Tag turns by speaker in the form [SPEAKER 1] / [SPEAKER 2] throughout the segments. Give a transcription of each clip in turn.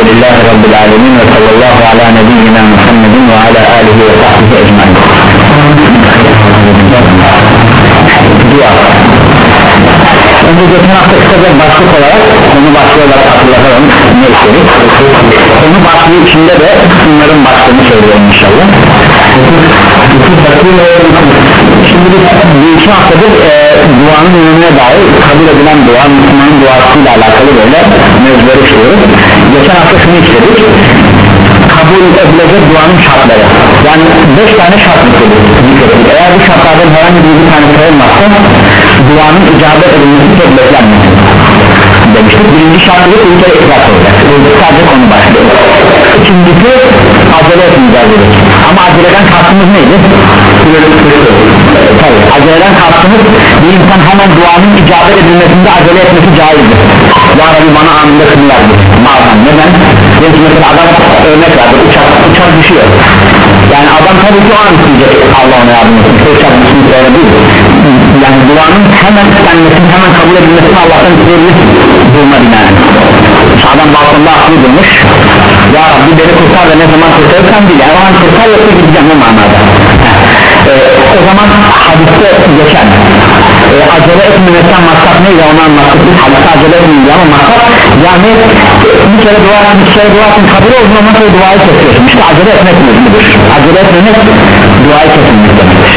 [SPEAKER 1] Elhamdülillahi Rabbil Alemin ve sallallahu ala nebiyyina Muhammedin ve ala alihi ve sahbihi ecmain Dua. Önce geçen hafta kısaca başlık olarak konu başlığı olarak hatırlatalım. Ne içerik konu başlığı içinde de bunların başlığını söylüyorum inşallah. Şimdi biz iki haftadır e, duanın önüne dair kabul edilen dua Müslümanın duasıyla alakalı böyle mevzuları işliyoruz. Geçen hafta şunu istedik kabul edilecek duanın şartları. Yani beş tane şart yükledik eğer bu şartlardan herhangi bir tanesi olmazsa duanın icabet edilmesi çok beklenmez demiştik. Birinci şartı bir kere ikrar olacak sadece konu başlıyor ikincisi acele etmeyeceğiz ama aceleden kastımız neydi? Tabi aceleden kastımız bir insan hemen duanın icabet edilmesinde acele etmesi caizdir. Ya Rabbi bana anında kınlar bazen neden? çünkü mesela adam örnek verdi uçak, uçak düşüyor. Yani adam tabii ki o an isteyecek Allah ona yardım etsin uçak düşmüş öyle değil. Yani duanın hemen istenmesini hemen kabul edilmesini Allah'tan isteyebilir. Durma binaen. Adam balkonda aklı durmuş ya Rabbi beni kurtar ve ne zaman kurtarırsan değil. Yani o an kurtar yoksa gideceğim o manada ee, o zaman hadiste geçen e, acele etmemekten maksat neydi onu anlattık biz hadiste acele etmeyince ama maksat yani bir kere dua etsin bir kere dua etsin kabul olsun ama sonra duayı kesiyorsun. İşte acele etmek mümkündür acele etmemek duayı kesilmek demektir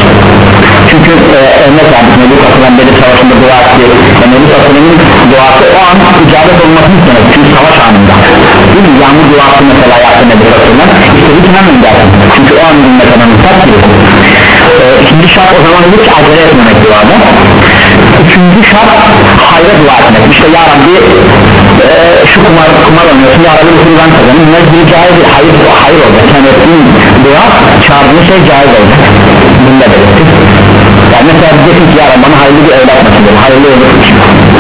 [SPEAKER 1] çünkü e, örnek verdik Nebi Kasılan Bedir Savaşı'nda dua etti. E, Nebi Kasılan'ın duası o an icabet olmasını istemek çünkü savaş anında. Değil mi? Yağmur duası mesela yaptı Nebi Kasılan istedik hemen dersin çünkü o an kadar mutlak değil e, ikinci şart o zaman ki acele etmemek duada üçüncü şart hayra dua etmek. İşte ya Rabbi e, şu kumar, kumar oynuyorsun ya Rabbi bunu ben kazanayım bir caiz hayır, hayır olacak. Yani ettiğin dua çağırdığın şey caiz olacak. Bunu da belirttik. Yani mesela diyeceksin ki ya Rabbi bana hayırlı bir evlat nasıl olur hayırlı için.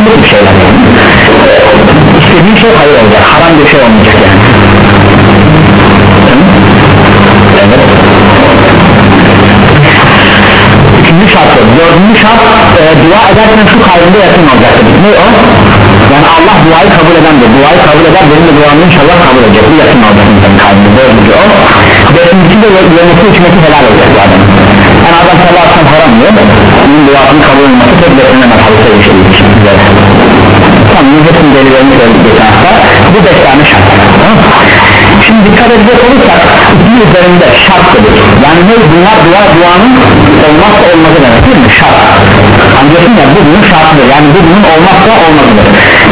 [SPEAKER 1] Bu tip şeyler. Yani. e, istediğin şey hayır olacak. Haram bir şey olmayacak yani şart e, dua ederken şu kaydında yakın olacaktır ne o? yani Allah duayı kabul edendir. Duayı kabul eder benim de duamı inşallah kabul edecek. Bu yakın olacak insanın kaydında dördüncü o beşincisi de yemesi içmesi helal olacak bu adam yani adam sabah akşam haram diyor. Onun duasının kabul olması tek beklenemez halka bir şey için tamam hepsinin delillerini söyledik geçen hafta. Bu beş tane şart Şimdi dikkat edecek olursak bir üzerinde şart dedik yani ne bunlar dua duanın olmazsa olmazı demek değil mi? Şart anlıyorsun ya bu bunun şartıdır yani bu bunun olmazsa olmazıdır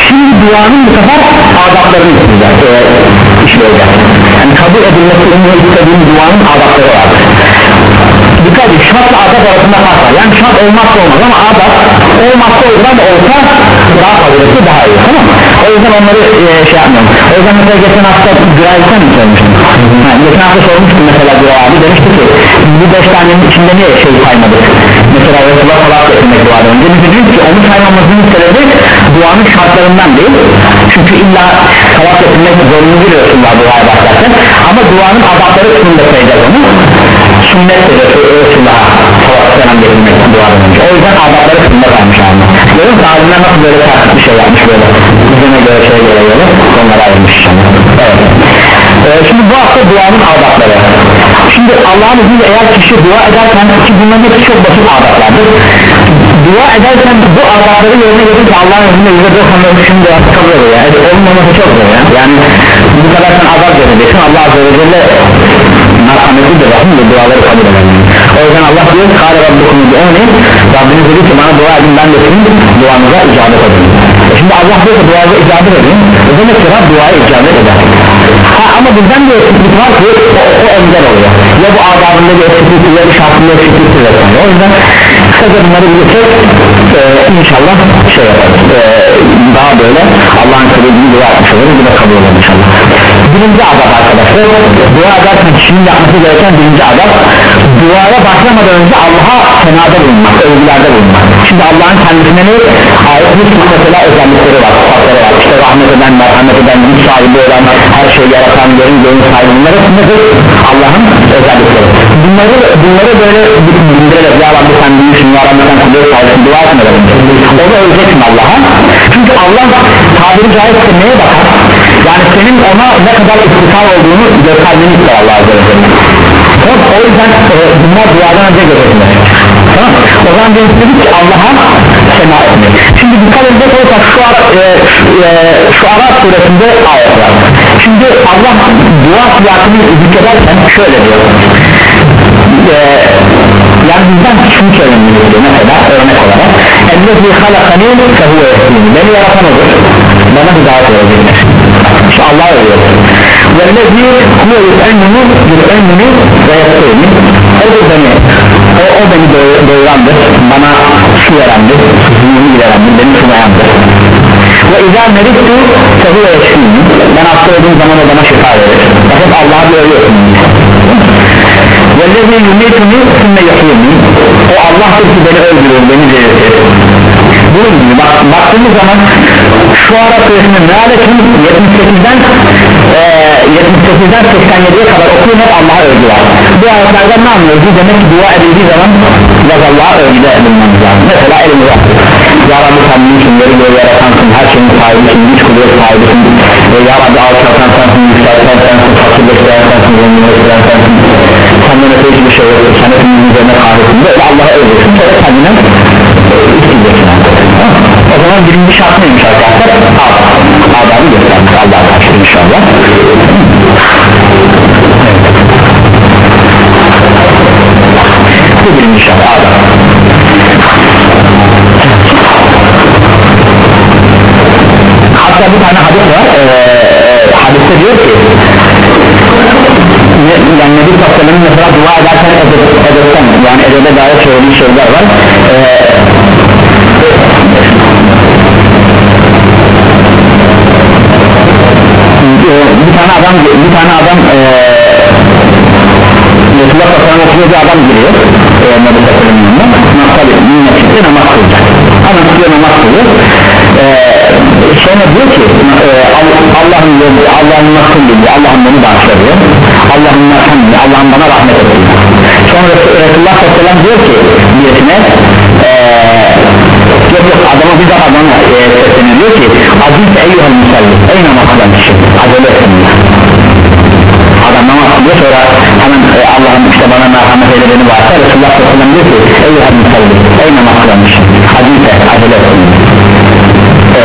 [SPEAKER 1] şimdi duanın bu sefer adaplarını isteyeceğiz. E, işleyeceğiz yani kabul edilmesi umma istediğin duanın adapları vardır dikkat edin şartla adap arasında fark var. Yani şart olmazsa olmaz ama adap olmazsa ama olsa daha fazlası daha iyi tamam o yüzden onları e, şey yapmıyorum o yüzden mesela geçen hafta Güray'dan mı sormuştum ha, geçen hafta sormuştum mesela Güray abi. Demişti ki bu beş tanenin içinde niye şey saymadık? Mesela Resulullah salat etmek duadan önce. Biz dedik ki onu saymamızın sebebi duanın şartlarından değil. Çünkü illa salat etmek zorunlu bir Resulullah duaya başlarken. Ama duanın adapları kısmında sayacağız onu sünnettir Resulullah'a selam getirmek duadan önce. O yüzden kısmında kalmış anlamda görüyor musun? Alimler nasıl böyle farklı bir şey yapmış böyle? Üzerine göre şey göre göre onlara evet. ee, şimdi bu hafta duanın adapları şimdi Allah'ın izniyle eğer kişi dua ederken ki bunların hepsi çok basit adaplardır dua ederken bu adapları yerine getirirse Allah'ın izniyle yüzde doksanları şimdi duası kabul oluyor yani olmaması çok zor ya. Yani bu kadar sen adap vereceksin Allah Azze ve Celle merhametlidir rahim ve duaları kabul eder o yüzden Allah diyor kâle rabbukum di'uni Rabbiniz dedi ki bana dua edin ben de sizin duanıza icabet edin e şimdi Allah diyor ki duaya icabet edin o demek ki Rab duaya icabet eder. Ha ama bizden bir eksiklik var ki o, o engel oluyor. Ya bu adabında bir eksiklik ya bir şartında eksiklik vesaire o yüzden kısaca bunları bilirsek e, inşallah şey yaparız. E, daha böyle Allah'ın söylediğini dua etmiş oluruz. Bu da kabul olur inşallah birinci adab arkadaşlar. Dua ederken kişinin yapması gereken birinci adab. Duaya başlamadan önce Allah'a senada bulunmak, övgülerde bulunmak. Şimdi Allah'ın kendisine ne ayet bir mesela özellikleri var, sıfatları var. İşte rahmet eden, merhamet eden, güç sahibi olan her şeyi yaratan, yerin gönül sahibi bunlar hepsi Allah'ın özellikleri. Bunları, bunları böyle bildirerek ya Rabbi sen büyüksün, ya Rabbi sen kudret sahibisin dua etmeden önce onu öveceksin Allah'a. Çünkü Allah tabiri caizse neye bakar yani senin ona ne kadar istikrar olduğunu göstermeni ister Allah Azze ve Celle. O yüzden e, bunlar duadan önce gözetmek tamam o zaman biz dedik ki Allah'a sena etmek şimdi dikkat edecek olursak şu ara, e, e, şu ara suresinde ayet var. Şimdi Allah dua siyasını zikrederken şöyle diyor. E, yani bizden şunu söylememiz gerekiyor mesela örnek olarak. Ellezi halakani fehuve beni yaratan odur. Bana hidayet verecektir işte Allah öyle vellezi huve yut'ennini yut'ennini ve yettiğini o da beni o, o beni doy- doyurandır bana su verendir zihnimi verendir beni sunayandır. Ve izâ merittu fehuve yeşfini ben hasta olduğum zaman o bana şifa verir. Bakın Allah'a bir öyle vellezi yumituni sümme yahiyini o Allah'tır ki beni öldürür beni diriltir bunun gibi bak, baktığımız zaman şu ara suresinin mealetin 78'den e, 78'den 87'ye kadar okuyun hep Allah'a övgü var bu ayetlerden ne anlıyoruz demek ki dua edildiği zaman biraz Allah'a övgüde edilmemiz lazım mesela elimize attık Ya Rabbi sen bunun için veri göğü yaratansın her şeyin sahibisin güç kudret sahibisin ve Ya Rabbi alçaltan sensin yükselten sensin fakirleştiren sensin zenginleştiren sensin senden öte hiçbir şey yoktur sen hepimizin üzerine kahretsin böyle Allah'a övüyorsun sonra kendine isteyeceksin o zaman birinci şart neymiş arkadaşlar? Adabı göstermek Allah'a karşı inşallah. Bu birinci şart. Adab hatta bir tane hadis var. Ee, hadiste diyor ki yani Nebi Sallallahu mesela dua ederken edep, edepten yani edebe dair söylediği şeyler var. Ee, adam bir tane adam Resulullah Sallallahu aleyhi bir adam giriyor. E, Nebi Sallallahu tabi minnet çıktı namaz kılacak. Adam çıkıyor namaz kılıyor. E, sonra diyor ki All- Allah'ın yolu Allah'ın nasıl bildi Allah'ın beni bağışla diyor Allah'ın nasıl Allah'ın bana rahmet et diyor. sonra Resulullah Sallallahu aleyhi ve diyor ki birisine yok yok adama bir daha adama e, diyor ki aziz eyyuhal musalli ey namaz kılan kişi acele etsin kılıyor sonra hemen e, Allah'ım işte bana merhamet eyle beni varsa Resulullah sallallahu aleyhi ve sellem diyor ki ey yuhad musalli ey namaz kılanmış azize acele etsin e,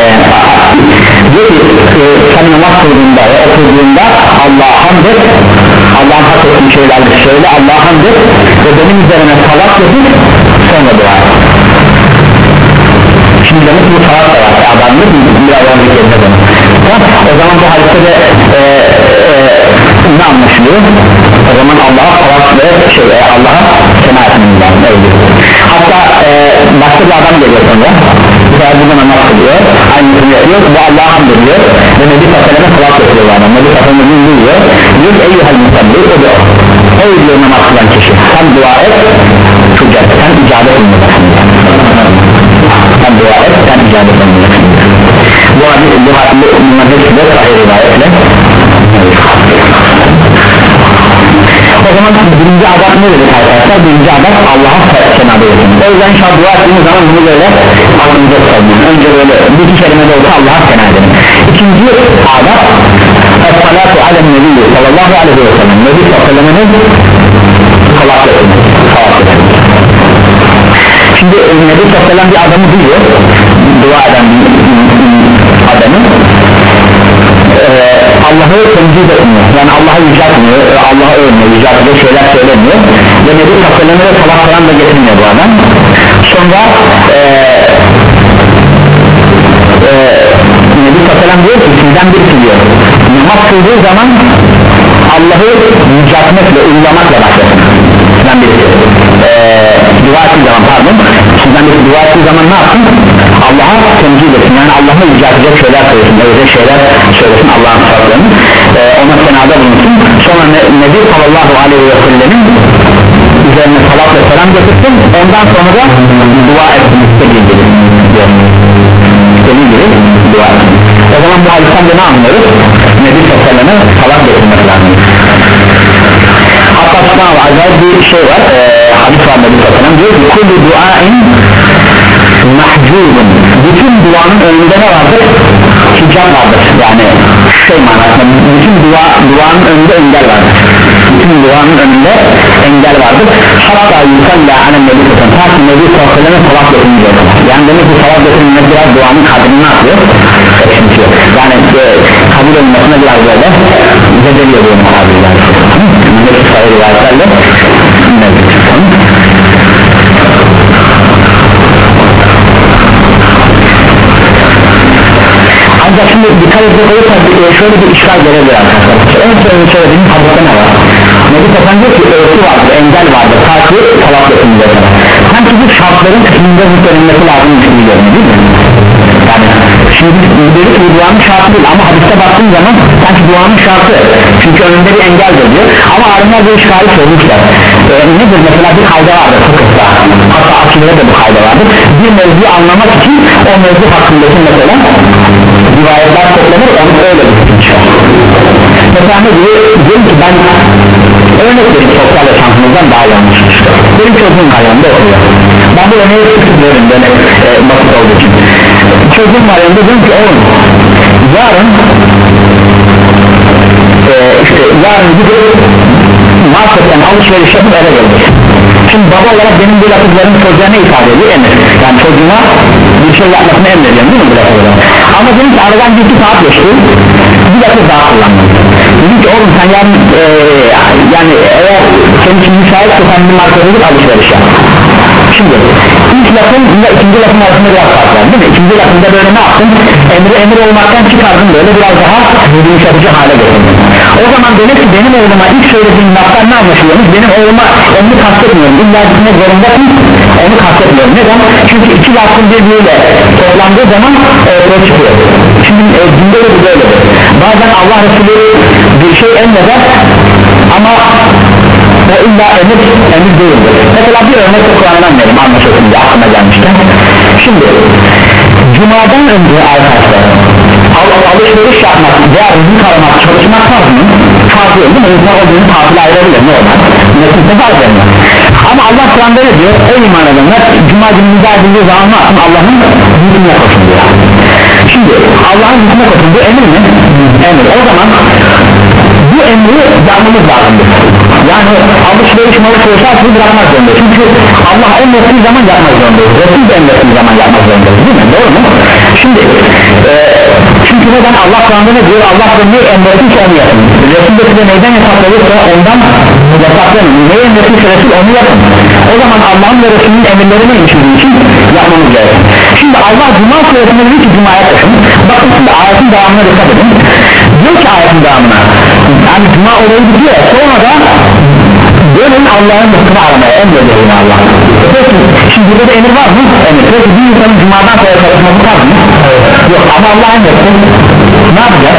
[SPEAKER 1] diyor ki e, sen namaz kıldığında ve oturduğunda Allah'a hamd et Allah'ın hak ettiği şeylerdir söyle Allah'a hamd et ve benim üzerine salat yapıp sonra dua et. Şimdi demek bu salat da var. Adamlı biraz önce tamam o zaman bu hadiste de anlaşılıyor o zaman Allah'a salat ve şey e, Allah'a sena etmemiz lazım öyle. hatta e, başka bir adam geliyor sonra sefer burada namaz kılıyor aynısını yapıyor bu Allah'a hamd ediyor ve Nebi Tasarım'a salat yapıyor adam Nebi Tasarım'a dinliyor diyor ki eyyuhal musalli o da ey diyor namaz kılan kişi sen dua et tüccar sen icabet olmayacaksın sen dua et sen icabet olmayacaksın bu hadis bu hadis bunların hepsi de sahih rivayetle o zaman birinci adak ne dedik arkadaşlar? Birinci adak Allah'a senada yetin o yüzden inşallah dua ettiğimiz zaman bunu böyle aklımıza tutalım. Önce böyle bir iki kelime de olsa Allah'a sena edelim. İkinci adak Es-salatu alel nebi sallallahu aleyhi ve sellem. Nebi sallallahu aleyhi ve sellem'in Şimdi Nebi Sallallahu bir adamı duyuyor Dua eden bir adamı Allah'ı temcid etmiyor. Yani Allah'ı yüceltmiyor Allah'ı övmüyor yüceltiyor şeyler söylemiyor. Ve Nebi Sallallahu da salat falan da getirmiyor bu adam. Sonra ee, ee, Nebi Sallallahu diyor ki sizden birisi diyor Namaz kıldığı zaman Allah'ı yüceltmekle, uygulamakla başlasın. Sizden birisi. Ee, dua ettiği zaman pardon sizden bir dua ettiği zaman ne yapsın Allah'a temcil etsin. Yani Allah'a yüceltecek şeyler söylesin öyle şeyler söylesin Allah'ın sıfatlarını ee, ona senada bulunsun. Sonra ne, Nebi sallallahu aleyhi ve sellemin üzerine salat ve selam getirsin. Ondan sonra da dua etsin istediği gibi. İstediği gibi dua etsin. O zaman bu hadisten de ne anlıyoruz? Nebi sallallahu aleyhi ve selleme salat getirmek lazım. Hatta sana acayip bir şey var. E, hadis var Nebi Sallallahu diyor ki kullu duain mahcubun bütün duanın önünde ne vardır? Hicap vardır. Yani şey manasında bütün dua, duanın önünde engel vardır. Bütün duanın önünde engel vardır. Hatta yusalla alem nebi sallallahu ta ki nebi ve salat getirince yani demek ki salat getirince biraz duanın kadrini ne yapıyor? eksiltiyor yani e, kabul olmasına biraz böyle zedeliyor bu muhabirler Nebi sayı rivayetlerle ancak şimdi dikkat edecek olursak şöyle bir işgal gelebilir arkadaşlar. En son söylediğim hadiste ne var? Nebi Sefan diyor ki örtü vardır engel vardır ta ki talak yapılmıyor sanki bu şartların kısmında zikredilmesi lazım gibi görünüyor değil mi şimdi dedik ki duanın şartı değil. Ama hadiste baktığın zaman sanki duanın şartı. Çünkü önünde bir engel diyor ama alimler bu işgali çözmüşler. Ee, nedir? Mesela bir kayda vardır fıkıhta. Hatta akilede de bu kayda vardır. Bir mevzuyu anlamak için o mevzu hakkındaki mesela rivayetler toplanır. Onu öyle bir çıkar. Mesela ne diyor? Diyorum ki ben örnek vereyim sosyal yaşantımızdan daha yanlış işte benim çocuğum yanında okuyor. Ben bu örneği sık sık veririm böyle e, basit olduğu için çocuğum var. Yanında diyorum ki oğlum yarın e, işte yarın gidip marketten alışveriş yapıp eve gelecek şimdi baba olarak benim bu lafızlarım çocuğa ne ifade ediyor? Emir. Yani çocuğuma bir şey yapmasını emrediyorum değil mi bu lafızları ama dedim ki aradan bir iki saat geçti. Bir lafız daha kullandım. Dedim ki oğlum sen yarın e, yani eğer senin için müsaitse sen bir markete gidip alışveriş yap şimdi. İlk lafın ile ikinci lafın arasında biraz fark var değil mi? ikinci lafında böyle ne yaptın? Emri emir olmaktan çıkardın böyle biraz daha yumuşatıcı hale getirdin. O zaman demek ki benim oğluma ilk söylediğim laftan ne anlaşılıyormuş? Benim oğluma emri kastetmiyorum. İlla gitmek zorundasın onu kastetmiyorum. Neden? çünkü iki lafın birbiriyle toplandığı zaman ortaya çıkıyor. Şimdi e, dinde de böyle. Bazen Allah Resulü bir şey emreder ama ve illa emir emir değildir mesela bir örnek Kur'an'dan verim anlaşılsın diye aklıma gelmişken şimdi Cuma'dan önce arkadaşlar al alışveriş yapmak veya rızık aramak çalışmak farz mı? farz değil mi? insan o günü tatil ayırabilir olur? nesilse farz edilmez ama Allah Kur'an'da ne diyor? ey iman edenler Cuma günü müdahale edildiği zaman ne yapın? Allah'ın hükmüne koşun diyor şimdi Allah'ın hükmüne koşun bu emir mi? emir o zaman emri yapmamız lazımdır. Yani alışveriş malışveriş her şeyi bırakmak zorundayız. Çünkü Allah emrettiği zaman yapmak zorundayız. Resul de emrettiği zaman yapmak zorundayız. Değil mi? doğru mu? şimdi e, çünkü neden? Allah Kur'an'da ne diyor? Allah da ne emrettiyse onu yapın. Resul de size neyden yasakladıysa ondan yasaklayın. Ne emrettiyse Resul onu yapın. O zaman Allah'ın ve Resulünün emirleri neymiş bizim için yapmamız gerekir şimdi Allah Cuma suresinde diyor ki Cuma'ya koşun. Bakın şimdi ayetin devamına dikkat edin diyor ki ayetin devamına yani Cuma olayı bitiyor. Sonra da Dönün Allah'ın rızkını aramaya. Emrediyor yine Allah. Peki şimdi burada da emir var mı? Emir. Peki bir insanın cumadan sonra çalışması var mı? Yok ama Allah emretti Ne yapacak?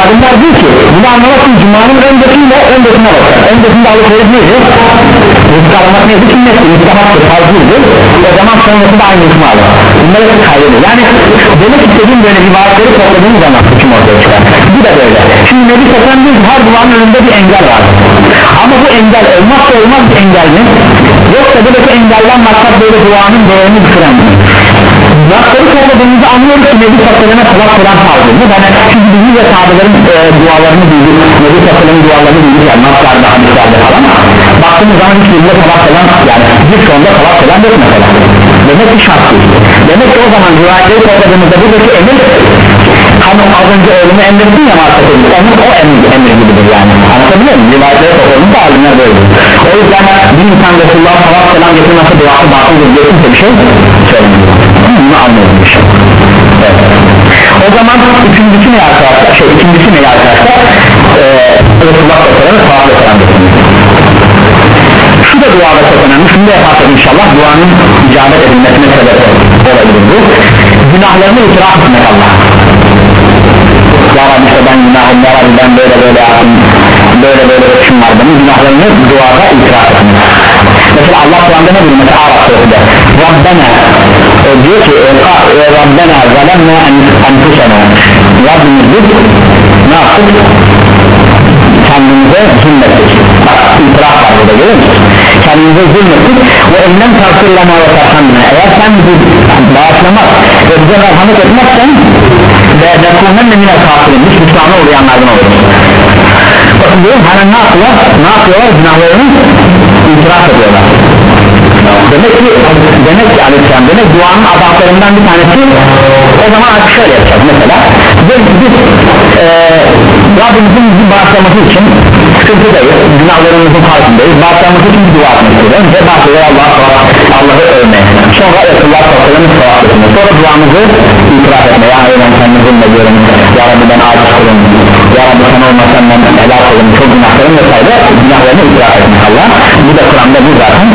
[SPEAKER 1] Alimler diyor ki bunu anlamak için cumanın öncesiyle öncesine bakar Öncesinde alışveriş neydi? Rızkı aramak neydi? Sünnetti, rızkamaktır, fazlıydı O zaman sonrası da aynı hükmü alır Bunları hep kaydediyor Yani demek istediğim böyle rivayetleri topladığımız zaman hüküm ortaya çıkar Bu da böyle Şimdi Nebi Sefem diyor ki her duanın önünde bir engel var Ama bu engel olmazsa olmaz bir engel mi? Yoksa buradaki engelden maksat böyle duanın değerini düşüren mi? Lafları topladığımızda anlıyoruz ki Nebi Sefem'e kulak falan tarzı Yani çünkü bizim ve sahabelerin e, dualarını duyduk Nebi Sefem'in dualarını duyduk yani naslarda, hadislerde falan Baktığımız zaman hiç birinde kulak falan yani bir sonunda kulak falan yok mesela. Demek ki şart değil. Demek ki o zaman rivayetleri topladığımızda buradaki emir Hani az önce oğlumu emrettin ya markete onun o emir, emir gibidir yani. Anlatabiliyor muyum? Rivayetleri topladığımızda alimler böyle. O yüzden bir insan Resulullah sallallahu aleyhi ve getirmesi duası batıldır kimse bir şey söylemiyor. Bunu anlıyormuş. Evet. O zaman üçüncüsü ne arkadaşlar? Şey ikincisi ne arkadaşlar? Ee, Resulullah sallallahu aleyhi ve şu da duada çok önemli. Şunu da yaparsak inşallah duanın icabet edilmesine sebep olabilir bu. Günahlarını itiraf etmek Allah Rabbi işte ben günahım Rabbi ben böyle böyle yaptım böyle böyle ölçüm var. Benim günahlarını duada itiraf etmek mesela Allah Kur'an'da ne diyor? Mesela Arap surasında Rabbena e, diyor ki e, e, Rabbena zalemna enfusena Rabbimiz biz ne yaptık? Kendimize zulmettik. İtiraf var burada görüyor musun? Kendimize zulmettik. Ve elinden takdirlama ve tarhamına eğer sen bizi bağışlamak ve bize merhamet etmezsen ve nekun lekunen de mine kafirin. Biz hüsrana uğrayanlardan oluruz. Bakın diyorum hani ne yapıyorlar? Ne yapıyorlar? Günahlarını itiraf ediyorlar. Demek ki demek ki aleyhisselam demek duanın adaplarından bir tanesi o zaman artık şöyle yapacağız. Mesela biz, biz e, Rabbimizin bizi bağışlaması için sıkıntıdayız günahlarımızın farkındayız. Bağışlaması için bir dua etmek istiyoruz önce başlıyor Allah Allah'ı övmeye sonra Resulullah sallallahu aleyhi sonra duamızı itiraf etmeye. Yani ben kendimi zulmediyorum ya Rabbi ben aciz kulum ya Rabbi sen olmasan ben helal kulum çok günahlarım vesaire. Günahlarını itiraf etmek Allah bu da Kur'an'da bu zaten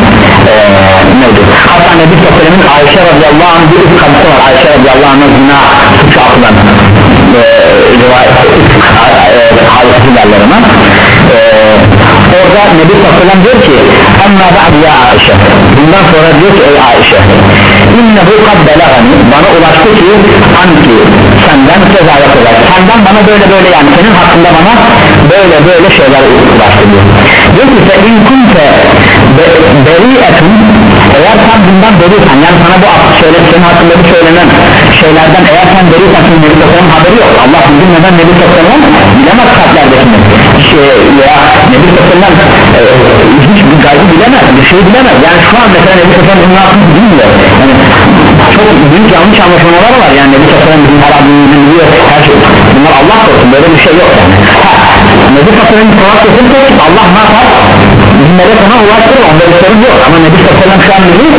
[SPEAKER 1] ee, mevcut. Hatta Nebi Sofyan'ın Ayşe radıyallahu anh bir üst hadisi var. Ayşe radıyallahu anh'a günah suçu atılan e, rivayet e, hadisi derler ona. E, orada Nebi Sofyan diyor ki amma ba'd ya Ayşe. Bundan sonra diyor ki ey Ayşe innehu kad belagani. Bana ulaştı ki anki senden cezaya kadar senden bana böyle böyle yani senin hakkında bana böyle böyle şeyler ulaştı. diyor. Diyor ki fe in kunte beri'etun eğer sen bundan beriysen yani sana bu söyle, senin hakkında bu söylenen şeylerden eğer sen beriysen Nebi Sofyan'ın haberi yok. Allah bilmeden Nebi Sofyan'ın bilemez kalplerdekini şey, ya Nebi Sofyan'dan e, hiç bir gaybı bilemez bir şey bilemez. Yani şu an mesela Nebi Sofyan bunun hakkını bilmiyor. Yani çok büyük yanlış anlaşmalar var. Yani Nebi Sofyan bizim harabini biliyor her şey. Bunlar Allah korusun böyle bir şey yok yani. Ha, Nebi Sofyan'ın salak kesinse Allah ne yapar? Dinlere sana ulaştırır onda bir sorun yok. Ama Nebi Sofyan şu an bilir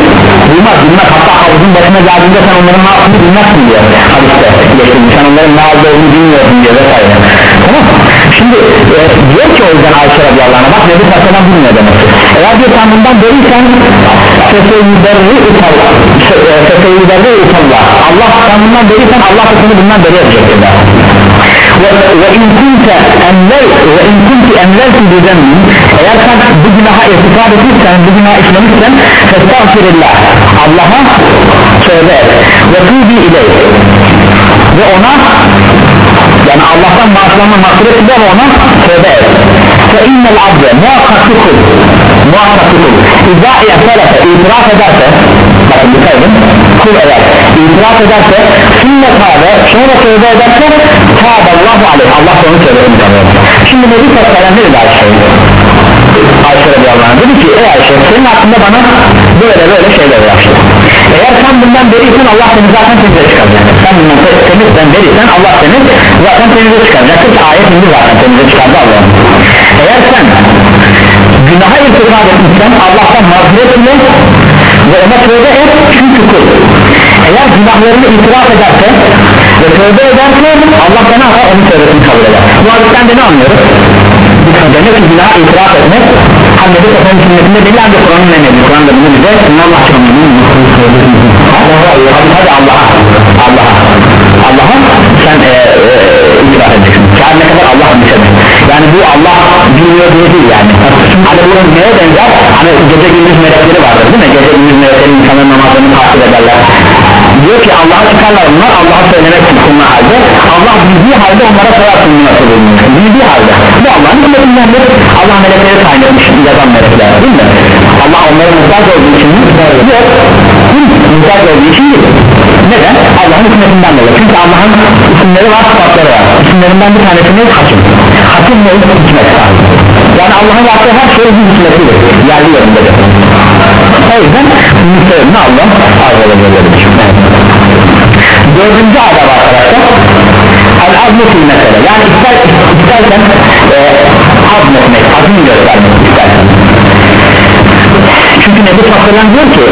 [SPEAKER 1] duymaz bilmez hatta havuzun başına geldiğinde sen onların ne yaptığını bilmezsin diyor. Hadiste geçtim sen onların ne aldığını bilmiyorsun diyor vesaire. Tamam şimdi e, diyor ki o yüzden Ayşe radiyallahu anh'a bak Nebi Sallam bilmiyor demek eğer diyor sen bundan bölüysen Feseyyiderri utallah Feseyyiderri şey, e, utallah Allah sen bundan bölüysen Allah seni bundan beri edecektir der ve in kunte emler ve in kunte emlerti eğer sen bu günaha irtikab etmişsen bu günah işlemişsen festağfirillah Allah'a tövbe et ve tubi ileyh. Ve ona yani Allah'tan bağışlanma mağfiret ile ona tövbe et. Fe innel abde muhakkaklı kul muhakkaklı kul İzâ e'telefe itiraf ederse bakın dikkat edin kul eğer itiraf ederse sünnet tâbe sonra tövbe ederse tâballahu aleyh. Allah onu tövbesini kabul şimdi Nebi Sallallahu ne dedi Ayşe Ayşe radıyallahu dedi ki ey Ayşe senin hakkında bana böyle böyle şeyler ulaştı eğer sen bundan beriysen Allah seni zaten temize çıkaracak. Sen bundan temizden Allah seni zaten temize çıkaracak. Ki ayet indi zaten temize çıkardı Allah eğer sen günaha irtikab etmişsen Allah'tan mağfiret ile ve ona tövbe et çünkü kul. Eğer günahlarını itiraf ederse ve tövbe ederse Allah sana yapar onun tövbesini kabul eder. Bu hadisten de ne anlıyoruz? Demek ki günah itiraf etmek Hazreti Efendimiz sünnetinde belli ancak Kur'an'ın emredi Kur'an'da bunu bize Allah hadi Allah'a Allah'a Allah'a sen e, e, itiraf edeceksin. Kâr ne kadar Allah bilsedir yani bu Allah bilmiyor diye değil yani. Hani bu neye benzer? Hani gece gündüz melekleri vardır değil mi? Gece gündüz melekleri insanın namazlarını takip ederler diyor ki Allah'a çıkarlar onlar Allah'a söylemek sunma halde. Allah bildiği halde onlara nasıl bulunuyor bildiği halde. Bu Allah'ın hükmetinden Allah melekleri tayin etmiş yazan melekler değil mi? Allah onların muhtaç olduğu için yok. Muhtaç olduğu için değil. Neden? Allah'ın hükmetinden dolayı. Çünkü Allah'ın isimleri var sıfatları var. İsimlerinden bir tanesi ne? hakim. Hakim ne? hikmet sahibi. Yani Allah'ın yaptığı her şey bir hikmetidir yerli yerindedir o yüzden müstehimli Allah arz edebilir dördüncü adab arkadaşlar. El azmu fil mesele yani ister, istersen e, azmetmek azim göstermek istersen. Çünkü Nebi Sallallahu diyor ki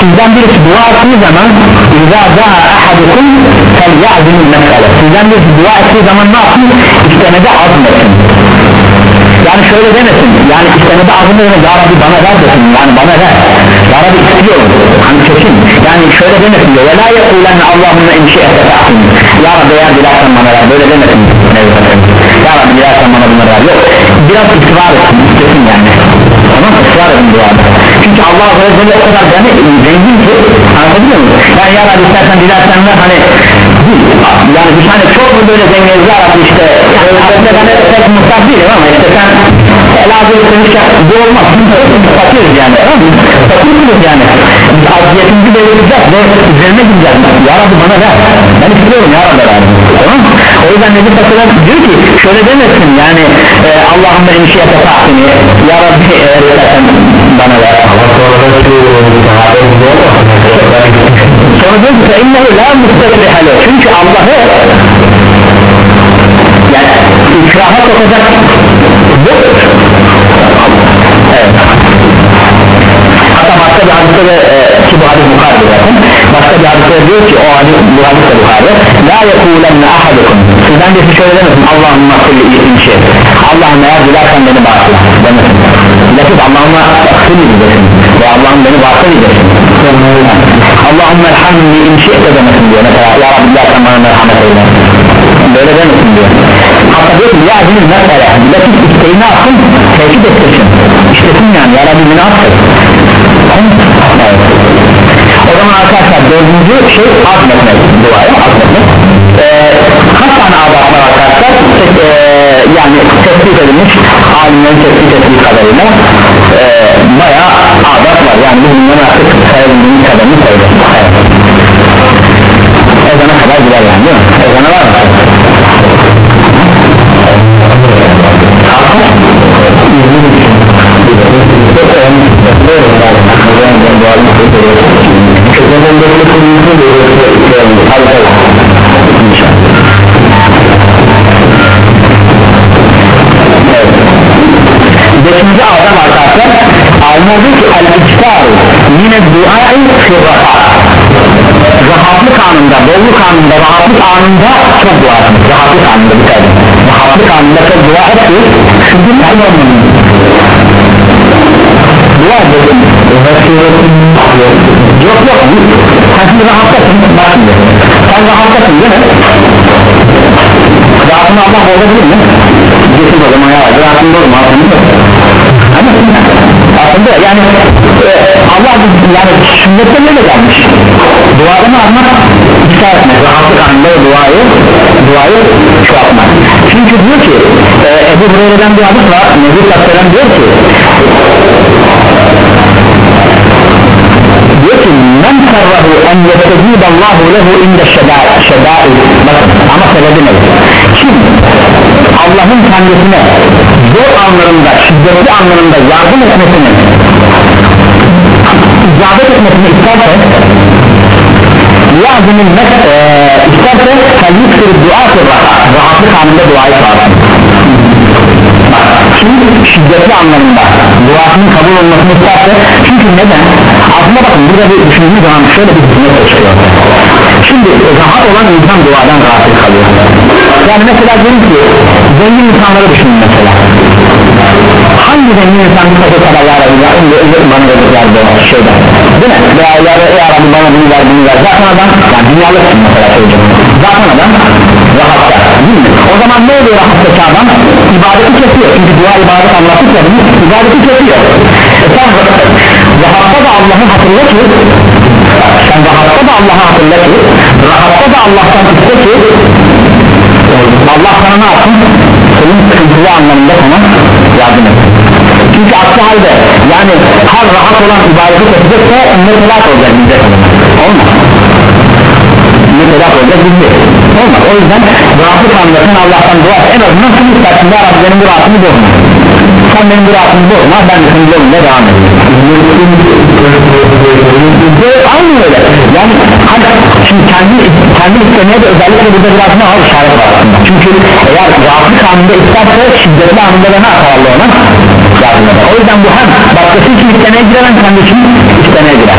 [SPEAKER 1] sizden birisi dua ettiği zaman zâ'a ahadukum fel ya'zimul mesele sizden birisi dua ettiği zaman ne yapsın? istemede azmetsin yani şöyle demesin yani istemede azmetsin ya Rabbi bana ver desin yani bana ver ya Rabbi istiyorum hani kesin. Yani şöyle demesin diyor. Ve la yekulenne Allahümme inşi ehtetahsin ya Rabbi eğer dilersen bana ver. Böyle demesin. Ya Rabbi dilersen bana bunları ver. Yok. Biraz ısrar etsin. İstesin yani. Tamam ısrar edin duada çünkü Allah Azze ve Celle o kadar yani zengin ki anlatabiliyor muyum? Yani ya Rabbi istersen dilersen ver. Hani yani bir tane çok mu böyle zenginiz ya Rabbi işte aslında ben pek muhtaç değilim ama işte sen Elazığ konuşacak bu olmaz. Fakiriz yani. Fakiriz yani. Aziyetimizi belirleyeceğiz ve üzerine gideceğiz. Ya Rabbi bana ver. Ben istiyorum ya Rabbi ver tamam yüzden Nebi Sallallahu diyor ki şöyle demesin yani e, Allahümme enşiyete tahtini ya Rabbi eğer istersen bana ver. Sonra diyor ki innehu la müstebihale çünkü Allah'ı yani ikraha sokacak bir hadiste de e, ki bu hadis Bukhari'de zaten. Başka bir hadiste diyor ki o hadis bu hadis de Bukhari. La yekulenne ahadukum. Sizden birisi şöyle demesin Allahümme kulli şey Allah'ım eğer dilersen beni bağışla demesin. Lafız Allah'ıma kulli diyeceksin ve Allah'ım beni bağışla diyeceksin Allahümme elhamdülillah inşi'te demesin diyor. Mesela ya Rabbi dilersen bana merhamet eyle böyle demesin diyor. Hatta diyor ki ya azimil mesele bilakis isteği ne yapsın tevkid ettirsin. İstesin yani? Ya Rabbi beni o zaman arkadaşlar dördüncü şey azmetmek. Duaya azmetmek. Ee, kaç tane var arkadaşlar? Tek, e, yani tespit edilmiş alimlerin tespit ettiği kadarıyla e, bayağı adat var. Yani bu bunların artık sayabildiğimiz kadarını evet. ezana kadar gider yani ezana var mı? Beşinci adam arkadaşlar diyor ki el-iktar yine duayı firraha Rahatlık anında, bolluk anında, rahatlık anında çok dua Rahatlık anında bir tane Anında çok dua Çünkü ne olmanın Dua edelim Yok yok. Sen rahatlasın Bak şimdi. Sen rahatlasın değil mi? Rahatını Allah bozabilir mi? Geçin o zaman ya Rahatını bozma. Aslında aslında yani e, Allah yani sünnette ne de gelmiş duada mı anlat ikna etmek. Rahatlık anında duayı duayı çoğaltmak. Çünkü diyor ki e, Ebu Hureyre'den bir hadis var. Nebi Sallallahu diyor ki diyor ki men sarrahu en yestezidallahu lehu inde şedai bakın ama sebebi ne kim Allah'ın kendisine zor anlarında şiddetli anlarında yardım etmesini icabet etmesini isterse yardım etmek e, isterse kalbik dua rahatlık anında duayı sağlasın şimdi şiddetli anlamında duasının kabul olmasını isterse çünkü neden? Aslında bakın burada bir düşündüğünüz zaman şöyle bir hükümet çıkıyor. Şimdi rahat olan insan duadan rahatsız kalıyor yani mesela diyelim ki zengin insanları düşünün mesela. Hangi zengin insan bir kadar kadar ya? Rabbi ya önce önce bana verecekler bu şeyde değil mi? veya ya, ya Rabbi bana bunu ver bunu ver. Zaten adam yani dünyalıksın mesela söyleyeceğim zaten adam rahatta değil mi? o zaman ne oluyor rahattaki adam? İbadeti kesiyor. Çünkü dua ibadet anlattık ya bunu ibadeti kesiyor. E sen rahatta da Allah'ı hatırla ki sen rahatta da Allah'ı hatırla ki rahatta da Allah'tan iste ki Allah sana ne yapsın? Senin sıkıntılı anlamında sana yardım etsin. Çünkü aksi halde yani her rahat olan ibadeti kesecekse ne telak olacak bizde olmaz. Ne telak olacak bizde? Olmaz. O yüzden rahatlık anlasın Allah'tan dua en azından şunu istersin. Ya Rabbi benim bu sen benim bu rahatımı bozma ben de senin yolunda devam edeyim. Aynı öyle. Yani hani şimdi kendi kendi istemeye de özellikle burada biraz ne var işaret var aslında. Çünkü eğer rahatlık anında isterse şiddetli anında da ne yapar Allah ona? Yardım eder. O yüzden bu hem başkası için istemeye girer hem kendi için istemeye girer.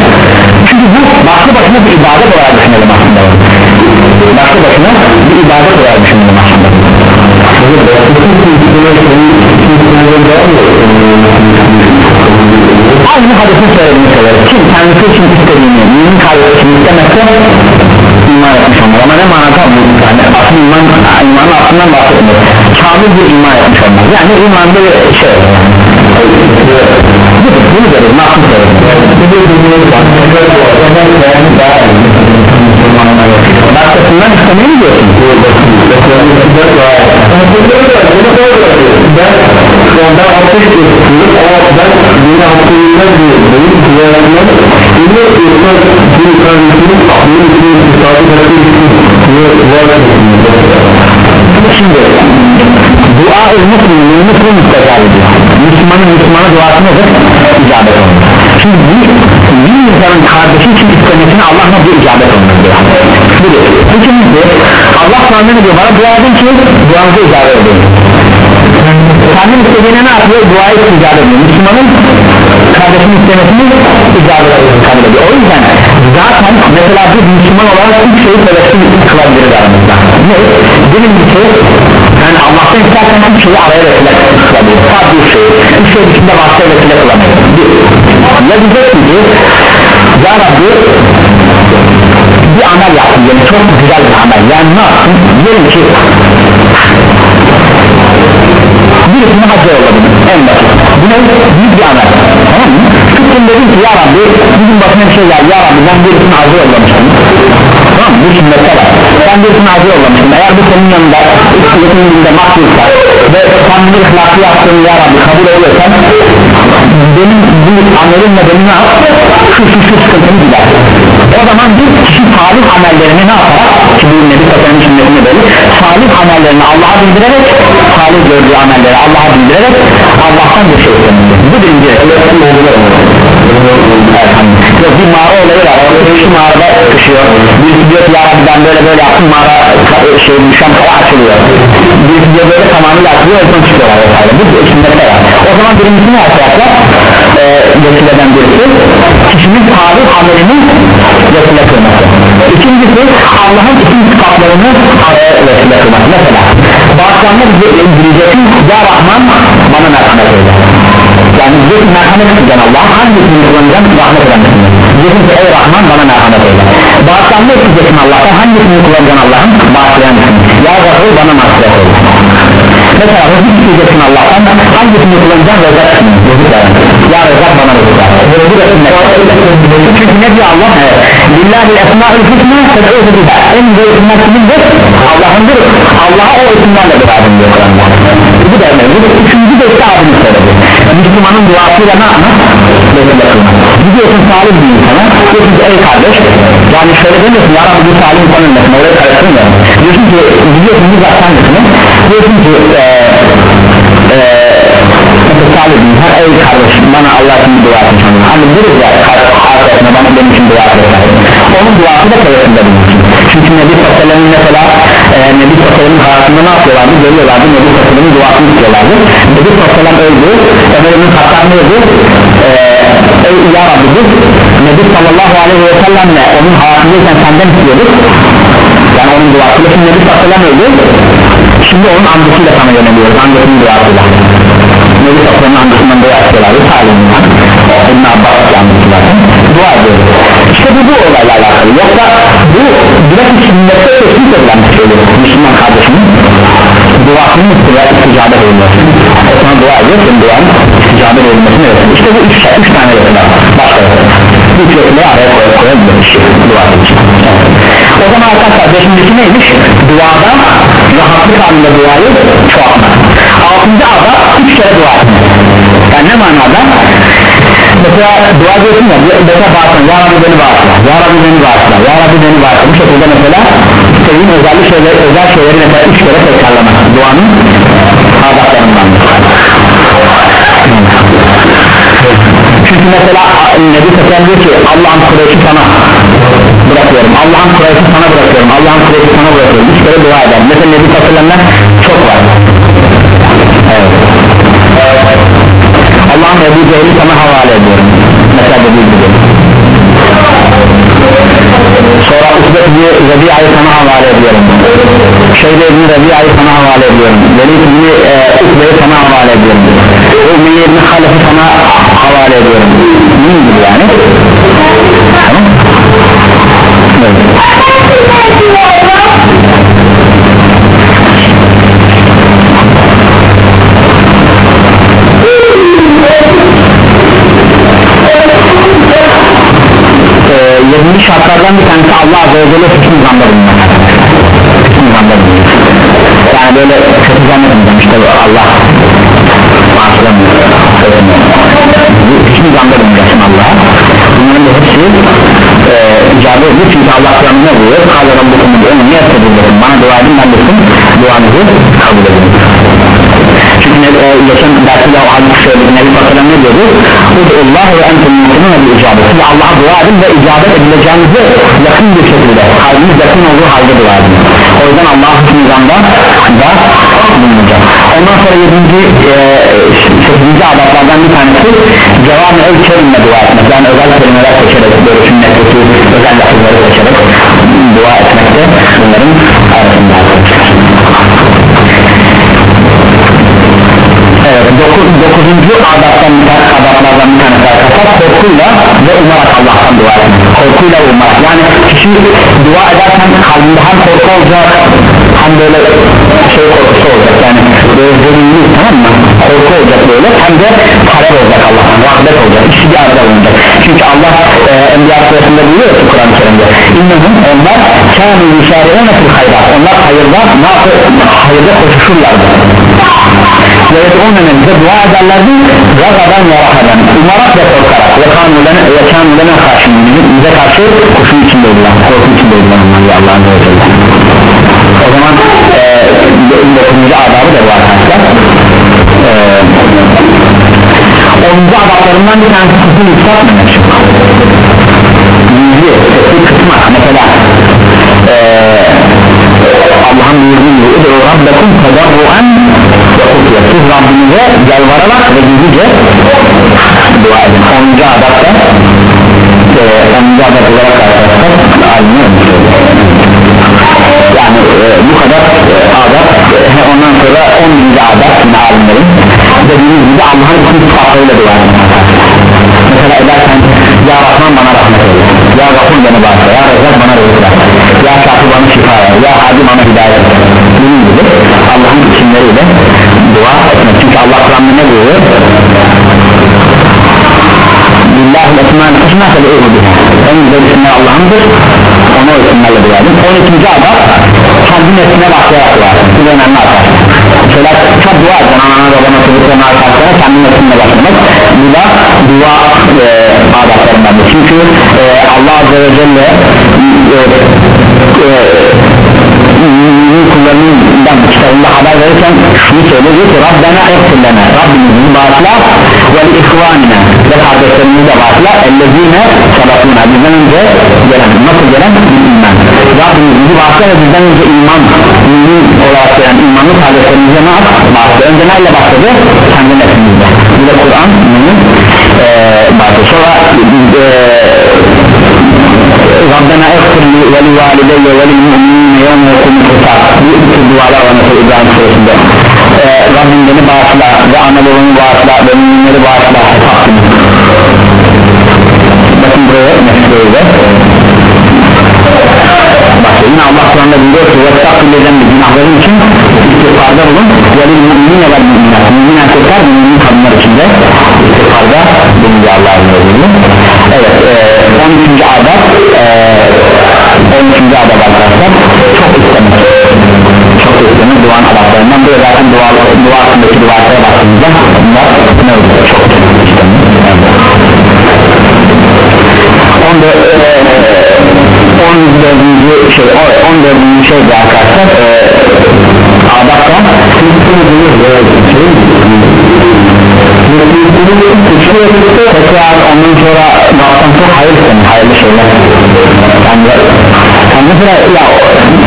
[SPEAKER 1] Çünkü bu başlı başına bir ibadet olarak düşünelim aslında. Başlı başına bir ibadet olarak düşünelim aslında aynı hadisin söylediğini söyleriz kim kendisi için istediğini mümin için istemezse iman etmiş olmalı ama ne manada bu yani asıl iman imanın aslından bahsetmiyor kamil bir iman etmiş olmaz yani imanda bir şey budur bunu deriz nasıl başkasından istemeye mi diyorsun? ben ben ateş istiyorum ama ben beni hakkıyla benim kullanımlar bunu insan bir benim için istifade etmek için var duayı Müslüm Müslüm müstekar ediyor Müslümanın Müslümana duası nedir? icabet olunur şimdi bir, bir insanın kardeşi için istemesine Allah nasıl icabet olunur diyor ikincisi Sana ne diyor? Bana dua edin ki duanızı icabet edin Kendin istediğine ne yapıyor? Duayı icabet ediyor Müslümanın kardeşinin istemesini icabet ediyor. O yüzden zaten mesela bir Müslüman olarak üç şeyi tevessül kılabiliriz aramızda. Ne? birincisi yani Allah'tan istersen üç şeyi araya vesile kılabiliriz sadece üç şeyi. Üç şey dışında başka vesile kılamayız bir. Ya diyeceksin ki ya Rabbi bir amel yaptım. Yani çok güzel bir amel. Yani ne yaptın diyelim ki birisini hacca yolladım. En basit. Bu ne? Büyük bir amel. Tamam mı? Tuttum dedim ki ya Rabbi bugün başına bir şey geldi. Ya Rabbi ben birisini hacca yollamıştım. Tamam mı? Bu sünnette var. Ben birisini hacca yollamıştım. Eğer bu senin yanında yakınında mahsulsa ve sen bir ihlası yaptığını ya Rabbi kabul oluyorsan benim bu amelimle beni ne yap şu şu şu sıkıntını gider o zaman bir kişi salih amellerini ne yaparak ki bu Nebi Tasarım sünnetinde böyle salih amellerini Allah'a bildirerek salih gördüğü amelleri Allah'a bildirerek Allah'tan bir şey istemiştir bu birinci Yok bir mağara olayı var. Orada bir mağarada sıkışıyor birisi diyor ki ya Rabbi ben böyle böyle yaptım mağara şey düşen kaya açılıyor. Birisi diyor böyle tamamıyla açılıyor oradan çıkıyorlar vesaire. Bu sünnette var. O zaman birincisi ne yapacaklar? Ee, birisi kişinin salih amelini vesile kılması. İkincisi Allah'ın isim sıfatlarını araya vesile kılması. Mesela bağışlanma diyeceksin ya Rahman bana merhamet eyle. Yani diyeceksin merhamet edeceksin Allah hangisini kullanacaksın rahmet eden diyeceksin ki ey Rahman bana merhamet eyle. Bağışlanma isteyeceksin Allah'tan. Hangisini kullanacaksın Allah'ın? Bağışlayan ya Rahul bana mağfiret eyle mesela rızık isteyeceksin Allah'tan hangisini kullanacaksın rızık rızık ya rızık bana rızık da sünnet çünkü ne diyor Allah? Lillahi esma'ül husna ted'uhu biha en güzel isimler kimindir? Allah'ındır. Allah'a o isimlerle beraber diyor Kur'an'da bu da önemli üçüncü de işte abimiz söyledi Müslümanın duasıyla ne yapmak gidiyorsun salih bir insana diyorsun ki ey kardeş yani şöyle demiyorsun ya Rabbi bu salih insan ölmesin oraya karıştırmıyor diyorsun ki gidiyorsun bir zaktan diyorsun ki eee mesela salih bir insan ey kardeş bana Allah için dua sana hani deriz ya kardeşine bana benim için dua etsin onun duası da tevessülde bulunsun çünkü Nebi Sallallahu mesela e, Nebi Sallallahu hayatında ne yapıyorlardı? Görüyorlardı Nebi Sallallahu duasını istiyorlardı. Nebi Sallallahu öldü Ömer'in Hattab ne oldu? E, ey ya Rabbi biz Nebi Sallallahu aleyhi ve sellemle onun hayatındayken senden istiyorduk. Yani onun duasıyla şimdi Nebi Sallallahu öldü şimdi onun amcasıyla sana yöneliyoruz. Amcasının duasıyla Nebi Sallallahu amcasından dua istiyorlardı Salim'den İbn Abbas amcasıyla dua ediyoruz işte bu bu olayla alakalı. Yoksa bu direkt sünnette tespit edilen bir şeydir. Müslüman kardeşimin duasının isticabet edilmesi o zaman dua ediyorsun duanın isticabet edilmesini öğretin işte bu üç, üç tane yapılar başka bu üç yapıları araya koyabilir şey dua için o zaman arkadaşlar beşincisi neymiş? Duada rahatlık halinde duayı çoğaltmak. Altıncı ada üç kere dua etmek. Yani ne manada? Mesela dua diyorsun ya mesela bağırsın ya Rabbi beni bağırsın ya Rabbi beni bağırsın ya Rabbi beni bağırsın bu şekilde mesela istediğin özel şeyleri, özel şeyleri mesela üç kere tekrarlamak. Duanın adaklarından çünkü mesela Nebi Sesen diyor ki Allah'ın Kureyş'i sana bırakıyorum. Allah'ın Kureyş'i sana bırakıyorum. Allah'ın Kureyş'i sana bırakıyorum. Üç kere dua eder mesela Nebi Sesen'den çok var. Evet. Allah'ın Ebu Cehil'i sana havale ediyorum. Mesela dediği gibi sonra Usbet bir Rabia'yı sana havale ediyorum. Şeyde İbni Rabia'yı sana havale ediyorum. Velid İbni e, Usbet'i sana havale ediyorum. Ümmiye İbni Halef'i sana havale ediyorum. Bunun gibi yani evet. yedinci şartlardan bir tanesi Allah Azze ve Celle hüküm zanda bulunmak hüküm zanda bulunmak yani böyle kötü zannedin işte Allah e, geçen derste de o hadis söyledik Nebi Batı'dan ne diyordu Allah ve entum mutlunun bir icabet siz Allah'a dua edin ve icabet edileceğinizi yakın bir şekilde kalbiniz yakın olduğu halde dua edin. O yüzden Allah'ın nizamda da bulunacak. Ondan sonra yedinci e, sekizinci adaplardan bir tanesi cevabı el kerimle dua etmek. Yani özel kelimeler seçerek böyle sünnetteki özel lafızları seçerek dua etmek de bunların arasında dokuzuncu adaptan bir tane, adaplardan bir tanesi arkadaşlar korkuyla ve umarak Allah'tan dua etmek korkuyla ve umarak. Yani kişi dua ederken kalbinde hem korku olacak hem böyle şey korkusu olacak. Yani böyle zulümlü tamam mı? Korku olacak böyle hem de talep olacak Allah'tan rahmet olacak ikisi bir arada olacak çünkü Allah e, Enbiya suresinde buyuruyor ki Kur'an-ı Kerim'de İnnehum onlar kâmi yüşâri'ine fil hayrat. Onlar hayırda ne yapıyor? Hayırda koşuşurlardı ve yed'ûnen bize dua ederlerdi gagadan ve rahadan umarak ve korkarak. Ve kanulene ve kanulene karşı bize karşı kuşun içindeydiler korku içindeydiler onlar ya Allah'ın o zaman e, 9. adabı da bu arkadaşlar. E, 10. adaplarından bir tanesi kısmı yükseltmemek yüzü sesli kısmak. Mesela e, Allah'ın buyurduğu gibi Rabbekum tedarruan kutuya Siz Rabbinize yalvararak ve gizlice dua edin 10. adapta e, 10. adat olarak arkadaşlar alimi yani e, bu kadar e, adat e, ondan sonra 10. adat yine alimlerin dediğimiz gibi Allah'ın bütün sıfatlarıyla dua edin mesela edersen ya Rahman bana rahmet eyle ya Gafur beni bağışla ya Rezzak bana rızık ya Şafi bana şifa ya Hadi bana hidayet bunun gibi Allah'ın isimleriyle dua etmek. Çünkü Allah Kur'an'da ne buyuruyor? Billahi kısmına kadar eğri biha en güzel isimler Allah'ındır. Ona o isimlerle dua edin. 12. adam kendi nesline başlayarak dua edin bu önemli arkadaşlar şöyle çok dua edin. Anana babana çocuklarına arkadaşlara kendi nesline başlamak bu da dua e, adetlerinden çünkü e, Allah Azze ve Celle e, kullarından kitabında haber verirken şunu söylüyor ki Rabbena ekfirlene Rabbimizi bağışla ve ihvanina ve kardeşlerimizi de bağışla ellezine sabakuna bizden önce gelen nasıl gelen? İman. Rabbimizi bağışla ve bizden önce iman mümin olarak gelen imanlı kardeşlerimize ne yap? bağışla. Önce neyle başladı? kendi nefsimizde bu da Kur'an mümin ee, başlıyor sonra e, Rabbena ekfirli ve li valideyye ve li mu'minine yevme yekumul hisab bu iki dualar var mesela İbrahim suresinde ee, Rabbim beni bağışla ve analarımı bağışla ve müminleri bağışla. Hesap bakın buraya mesleğiyle bak yine Allah Kur'an'da buyuruyor ki vestakil eden bir günahların için istiğfarda bulun. Ve li mu'minine ve müminler mümin erkekler mümin kadınlar için de istiğfarda bulunca Allah'ın emriyle e, 13. adab arkadaşlar çok istemek çok istemek duanın adablarından bu da zaten dua, dua hakkındaki duvarlara baktığımızda bunlar ne oluyor çok istemek onda e, 14. şey 14. şey de arkadaşlar e, adapta tekrar ondan sonra baktan çok hayır senin hayırlı şeyler. Yani yani mesela ya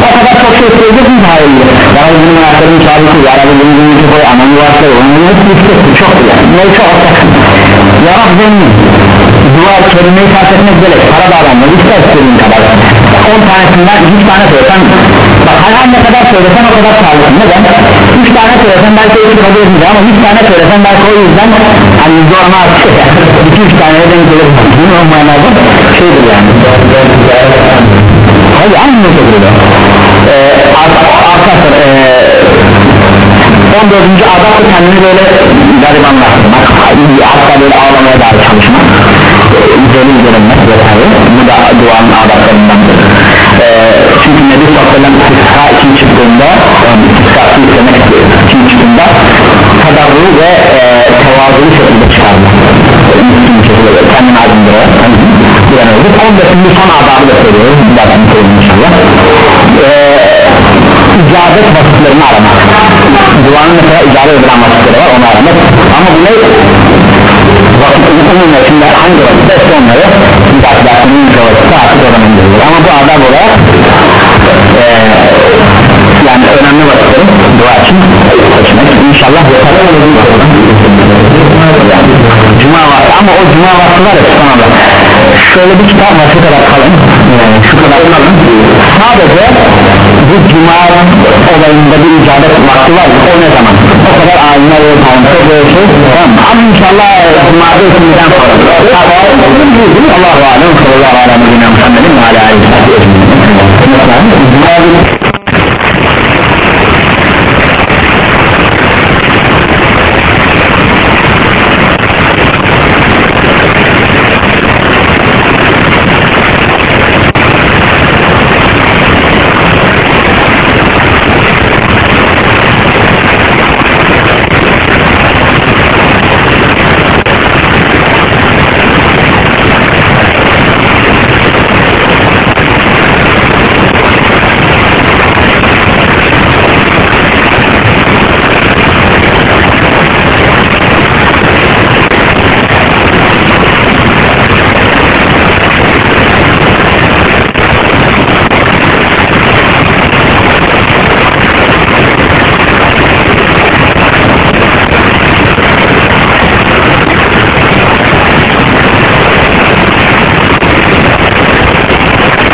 [SPEAKER 1] o kadar çok şey söyleyeceksin hayırlı. Ya Rabbi benim ayaklarım sabiti ya Rabbi benim günümü koy anamı varsayı onu hepsi istedim çok güzel bunları çok ortaksın ya Rabbi dua kelimeyi sarf etmek gerek. Para bağlanmaz ister istediğin kadar 10 tanesinden 3 tane söylesen bak her ne kadar söylesen o kadar sağlıklı. Neden? 3 tane söylesen belki 3 kabul edilmiyor ama 3 tane söylesen belki o yüzden hani zorma artık 2-3 taneye denk gelir bunun o manada şeydir yani. Hayır aynı şekilde ee, arkadaşlar ee, 14. adab da kendini böyle garibanlaştırmak hatta böyle ağlamaya dair çalışmak üzeri üzerinmek vesaire. Bu da duanın adablarındandır ee, çünkü Nebi Sallallahu Aleyhi için çıktığında yani istiskası istemek için çıktığında tadarru ve e, tevazulu şekilde çıkardı. Kendini aydındıra bir an önce 15. son adabı da söylüyoruz zaten söyleyeyim inşallah. Ee, icabet vasıflarını aramak. Duanın mesela icabet edilen vasıfları var onu aramak. Ama bu ne vakitini umumla şimdi hangi vakitte ise onları edersinin vakitte artık oradan indirilir ama bu adab olarak ee, yani önemli vakitleri dua için seçmek inşallah yeter Cuma vakti ama o cuma vakti var ya subhanallah. Şöyle bir kitap var şu kadar kalın. Yani şu kadar kalın. Sadece bu cuma olayında bir icabet vakti var. O ne zaman? O kadar alimler ve tanrı böyle şey tamam. Ama inşallah cuma'da ikimizden sonra. Allahu alem sallallahu aleyhi ve sellem Muhammedin ve aleyhi ve sellem